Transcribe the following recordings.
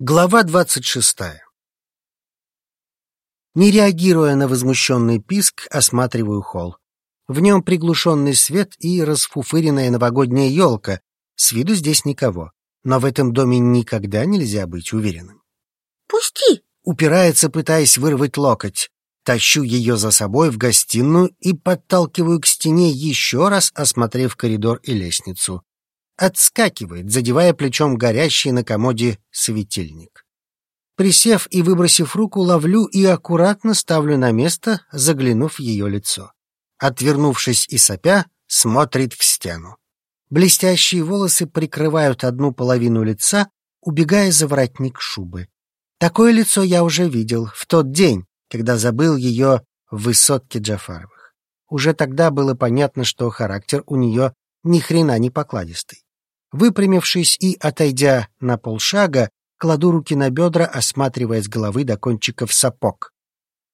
Глава двадцать шестая Не реагируя на возмущенный писк, осматриваю холл. В нем приглушенный свет и расфуфыренная новогодняя елка. С виду здесь никого. Но в этом доме никогда нельзя быть уверенным. «Пусти!» — упирается, пытаясь вырвать локоть. Тащу ее за собой в гостиную и подталкиваю к стене, еще раз осмотрев коридор и лестницу отскакивает, задевая плечом горящий на комоде светильник. Присев и выбросив руку, ловлю и аккуратно ставлю на место, заглянув в ее лицо. Отвернувшись и сопя, смотрит в стену. Блестящие волосы прикрывают одну половину лица, убегая за воротник шубы. Такое лицо я уже видел в тот день, когда забыл ее в высотке Джафаровых. Уже тогда было понятно, что характер у нее ни хрена не покладистый. Выпрямившись и отойдя на полшага, кладу руки на бедра, осматривая с головы до кончиков сапог.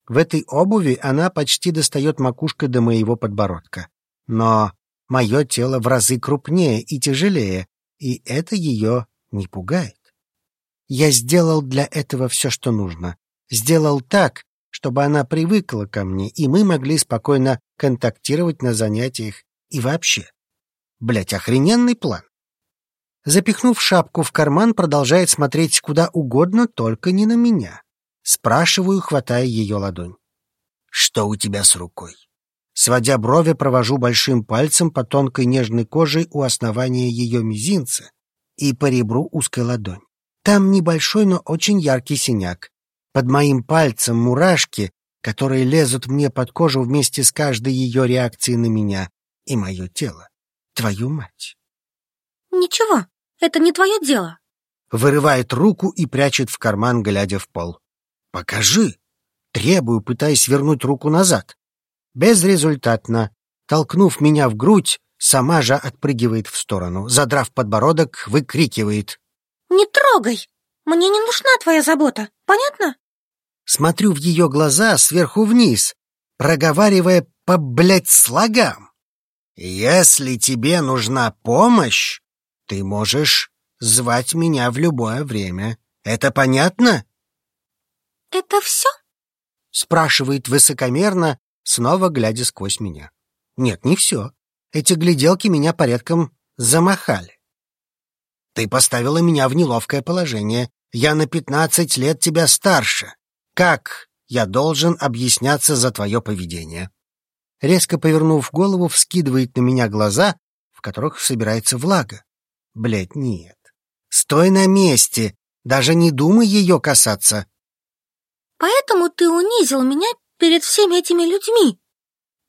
В этой обуви она почти достает макушкой до моего подбородка. Но мое тело в разы крупнее и тяжелее, и это ее не пугает. Я сделал для этого все, что нужно. Сделал так, чтобы она привыкла ко мне, и мы могли спокойно контактировать на занятиях и вообще. Блять, охрененный план. Запихнув шапку в карман, продолжает смотреть куда угодно, только не на меня. Спрашиваю, хватая ее ладонь. «Что у тебя с рукой?» Сводя брови, провожу большим пальцем по тонкой нежной коже у основания ее мизинца и по ребру узкой ладонь. Там небольшой, но очень яркий синяк. Под моим пальцем мурашки, которые лезут мне под кожу вместе с каждой ее реакцией на меня и мое тело. Твою мать! Ничего, это не твое дело. Вырывает руку и прячет в карман, глядя в пол. Покажи. Требую, пытаясь вернуть руку назад. Безрезультатно. Толкнув меня в грудь, сама же отпрыгивает в сторону. Задрав подбородок, выкрикивает. Не трогай! Мне не нужна твоя забота, понятно? Смотрю в ее глаза сверху вниз, проговаривая по, блядь, слогам. Если тебе нужна помощь, ты можешь звать меня в любое время. Это понятно? Это все? Спрашивает высокомерно, снова глядя сквозь меня. Нет, не все. Эти гляделки меня порядком замахали. Ты поставила меня в неловкое положение. Я на пятнадцать лет тебя старше. Как я должен объясняться за твое поведение? Резко повернув голову, вскидывает на меня глаза, в которых собирается влага. Блять, нет. Стой на месте. Даже не думай ее касаться. Поэтому ты унизил меня перед всеми этими людьми.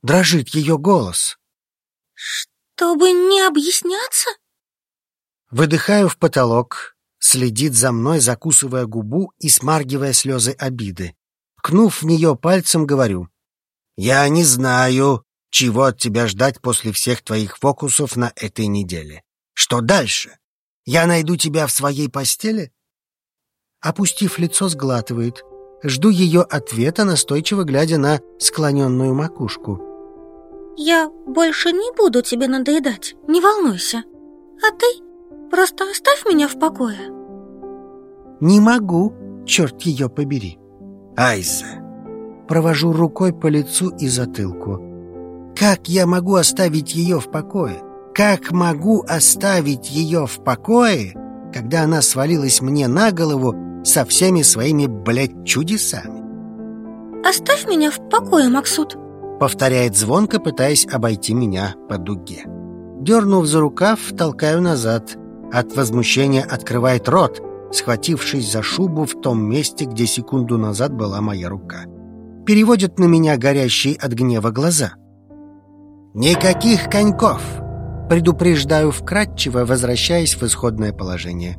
Дрожит ее голос. Чтобы не объясняться? Выдыхаю в потолок, следит за мной, закусывая губу и смаргивая слезы обиды. Кнув в нее пальцем, говорю. Я не знаю, чего от тебя ждать после всех твоих фокусов на этой неделе. Что дальше? Я найду тебя в своей постели? Опустив лицо, сглатывает. Жду ее ответа, настойчиво глядя на склоненную макушку. Я больше не буду тебе надоедать, не волнуйся. А ты просто оставь меня в покое. Не могу, черт ее побери. Айза. Провожу рукой по лицу и затылку. Как я могу оставить ее в покое? Как могу оставить ее в покое, когда она свалилась мне на голову со всеми своими, блядь, чудесами? «Оставь меня в покое, Максут», — повторяет звонко, пытаясь обойти меня по дуге. Дернув за рукав, толкаю назад. От возмущения открывает рот, схватившись за шубу в том месте, где секунду назад была моя рука. Переводит на меня горящие от гнева глаза. «Никаких коньков!» Предупреждаю вкратчиво, возвращаясь в исходное положение.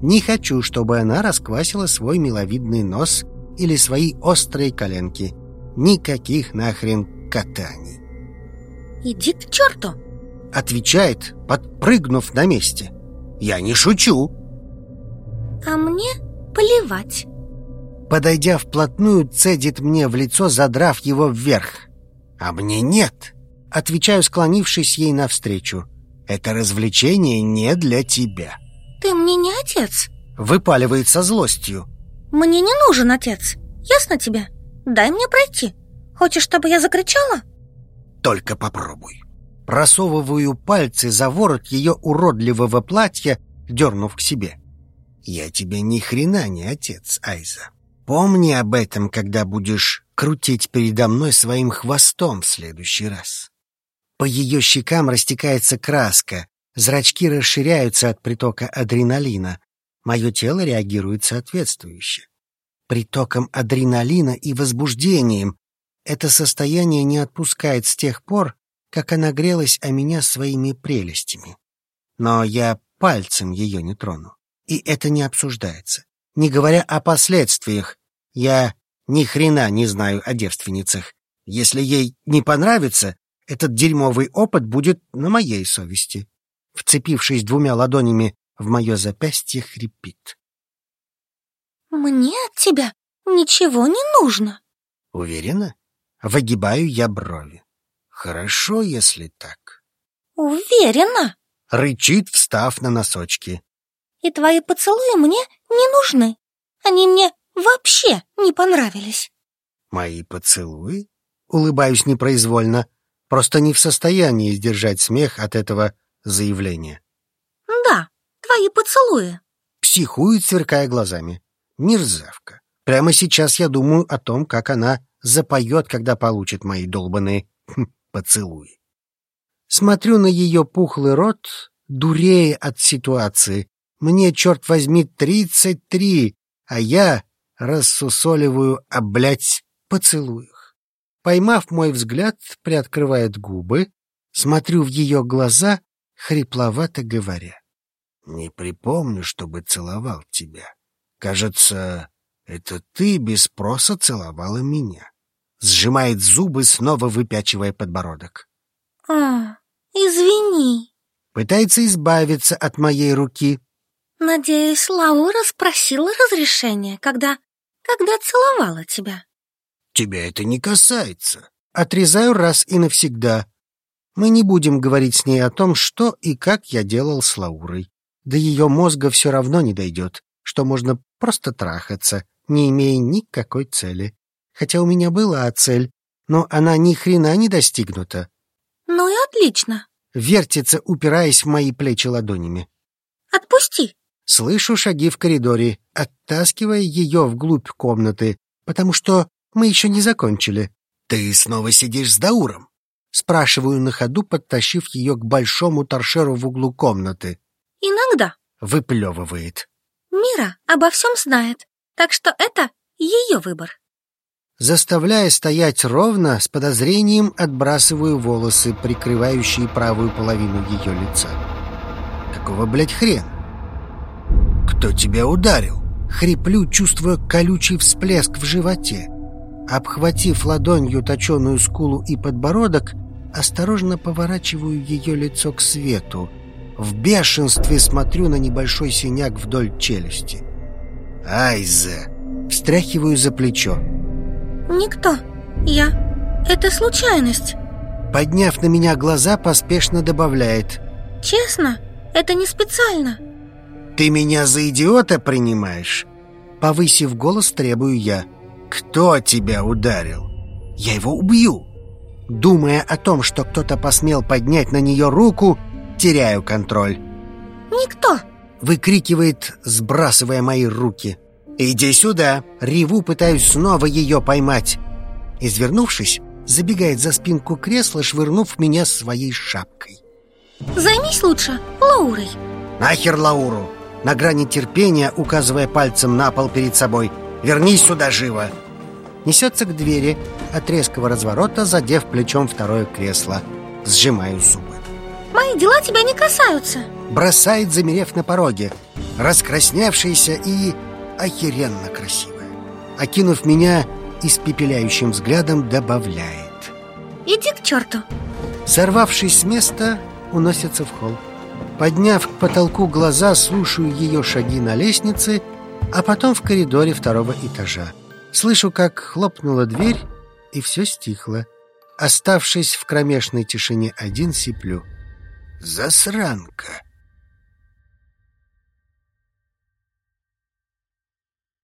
Не хочу, чтобы она расквасила свой миловидный нос или свои острые коленки. Никаких нахрен катаний. «Иди к черту!» Отвечает, подпрыгнув на месте. «Я не шучу!» «А мне плевать!» Подойдя вплотную, цедит мне в лицо, задрав его вверх. «А мне нет!» Отвечаю, склонившись ей навстречу. «Это развлечение не для тебя». «Ты мне не отец?» Выпаливает со злостью. Мне не нужен отец, ясно тебе? Дай мне пройти. Хочешь, чтобы я закричала? Только попробуй. Просовываю пальцы за ворот ее уродливого платья, дернув к себе. Я тебе ни хрена не отец, Айза. Помни об этом, когда будешь крутить передо мной своим хвостом в следующий раз. По ее щекам растекается краска, зрачки расширяются от притока адреналина. Мое тело реагирует соответствующе. Притоком адреналина и возбуждением это состояние не отпускает с тех пор, как она грелась о меня своими прелестями. Но я пальцем ее не трону. И это не обсуждается. Не говоря о последствиях, я ни хрена не знаю о девственницах. Если ей не понравится, этот дерьмовый опыт будет на моей совести. Вцепившись двумя ладонями в мое запястье, хрипит. Мне от тебя ничего не нужно. Уверена? Выгибаю я брови. Хорошо, если так. Уверена. Рычит, встав на носочки. И твои поцелуи мне не нужны. Они мне вообще не понравились. Мои поцелуи? Улыбаюсь непроизвольно. Просто не в состоянии сдержать смех от этого заявления. Да, твои поцелуи. Психует, сверкая глазами. Мерзавка. Прямо сейчас я думаю о том, как она запоет, когда получит мои долбанные хм, поцелуи. Смотрю на ее пухлый рот, дурея от ситуации. Мне, черт возьми, тридцать три, а я рассусоливаю о, блядь, поцелуях. Поймав мой взгляд, приоткрывает губы, смотрю в ее глаза, хрипловато говоря. «Не припомню, чтобы целовал тебя. Кажется, это ты без спроса целовала меня». Сжимает зубы, снова выпячивая подбородок. «А, извини». Пытается избавиться от моей руки. «Надеюсь, Лаура спросила разрешения, когда... когда целовала тебя». Тебя это не касается. Отрезаю раз и навсегда. Мы не будем говорить с ней о том, что и как я делал с Лаурой. До ее мозга все равно не дойдет, что можно просто трахаться, не имея никакой цели. Хотя у меня была цель, но она ни хрена не достигнута. Ну и отлично. Вертится, упираясь в мои плечи ладонями. Отпусти. Слышу шаги в коридоре, оттаскивая ее вглубь комнаты, потому что мы еще не закончили. Ты снова сидишь с Дауром? Спрашиваю на ходу, подтащив ее к большому торшеру в углу комнаты. Иногда. Выплевывает. Мира обо всем знает, так что это ее выбор. Заставляя стоять ровно, с подозрением отбрасываю волосы, прикрывающие правую половину ее лица. Какого, блядь, хрен? Кто тебя ударил? Хриплю, чувствуя колючий всплеск в животе. Обхватив ладонью точеную скулу и подбородок, осторожно поворачиваю ее лицо к свету. В бешенстве смотрю на небольшой синяк вдоль челюсти. «Айза!» Встряхиваю за плечо. «Никто. Я. Это случайность». Подняв на меня глаза, поспешно добавляет. «Честно, это не специально». «Ты меня за идиота принимаешь?» Повысив голос, требую я. «Кто тебя ударил?» «Я его убью!» Думая о том, что кто-то посмел поднять на нее руку, теряю контроль. «Никто!» — выкрикивает, сбрасывая мои руки. «Иди сюда!» — реву, пытаюсь снова ее поймать. Извернувшись, забегает за спинку кресла, швырнув меня своей шапкой. «Займись лучше Лаурой!» «Нахер Лауру!» На грани терпения, указывая пальцем на пол перед собой — Вернись сюда живо!» Несется к двери, от резкого разворота, задев плечом второе кресло. Сжимаю зубы. «Мои дела тебя не касаются!» Бросает, замерев на пороге. Раскрасневшаяся и охеренно красивая. Окинув меня испепеляющим взглядом, добавляет. «Иди к черту!» Сорвавшись с места, уносится в холл. Подняв к потолку глаза, слушаю ее шаги на лестнице — а потом в коридоре второго этажа. Слышу, как хлопнула дверь, и все стихло. Оставшись в кромешной тишине один, сиплю. «Засранка!»